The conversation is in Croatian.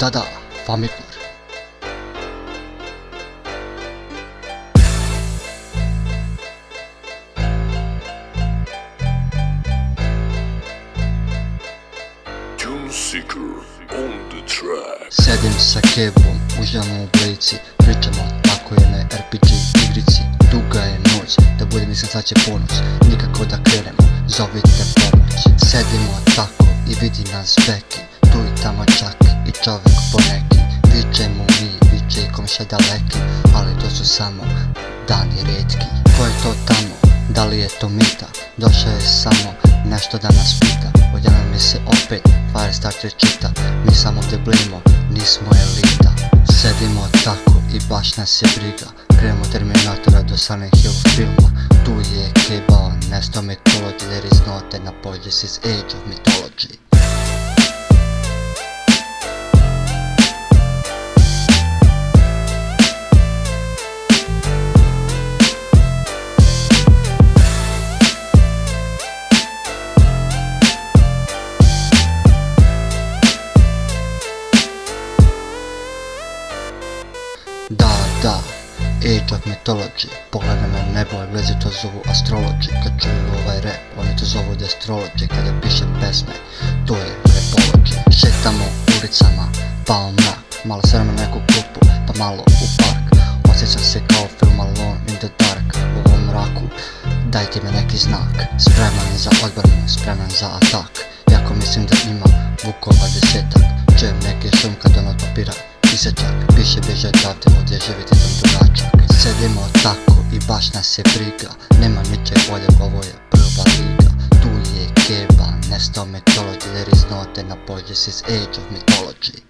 Da da, Famikler. Tune Seeker on the track. Sedim sa kebom, u blici Pričamo tako jednoj RPG igrici. Duga je noć, da bude mislim sad će ponoć. Nikako da krenemo, zovite pomoć. Sedimo tako i vidi nas beki Tu i tamo čak i čovjek poneki. Vičemo mi, viče i komše daleki Ali to su samo dani redki. Ko je to tamo? Da li je to mita? Došao je samo nešto da nas pita. Odjednom mi se opet Fire starter čita Mi samo deblimo, nismo elita. Sedimo tako i baš nas je briga. Krenemo Terminatora do Silent Hill filma. Tu je kebao, nesto mythology There is not an apology, is age of mythology Da, da, Age of Mythology Pogledaj me nebo, Englezi to zovu Astrology Kad čuju ovaj rap, oni to zovu Destrology Kad ja pišem pesme, to je Rapology Šetamo ulicama, pao mrak. Malo srema neku klupu, pa malo u park. Osjećam se kao film Alone in the Dark U ovom mraku, dajte mi neki znak. Spreman za odbranu, spreman za atak. Jako mislim da ima vukova desetak. Čujem neki šum kad papira Isečak, piše bježe odavde, ovdje živite tam dugačak Sedimo tako i baš nas je briga Nema ničeg bolje, ovo je prva liga. Tu je keba, nesto mythology There is not an apology, this is age of mythology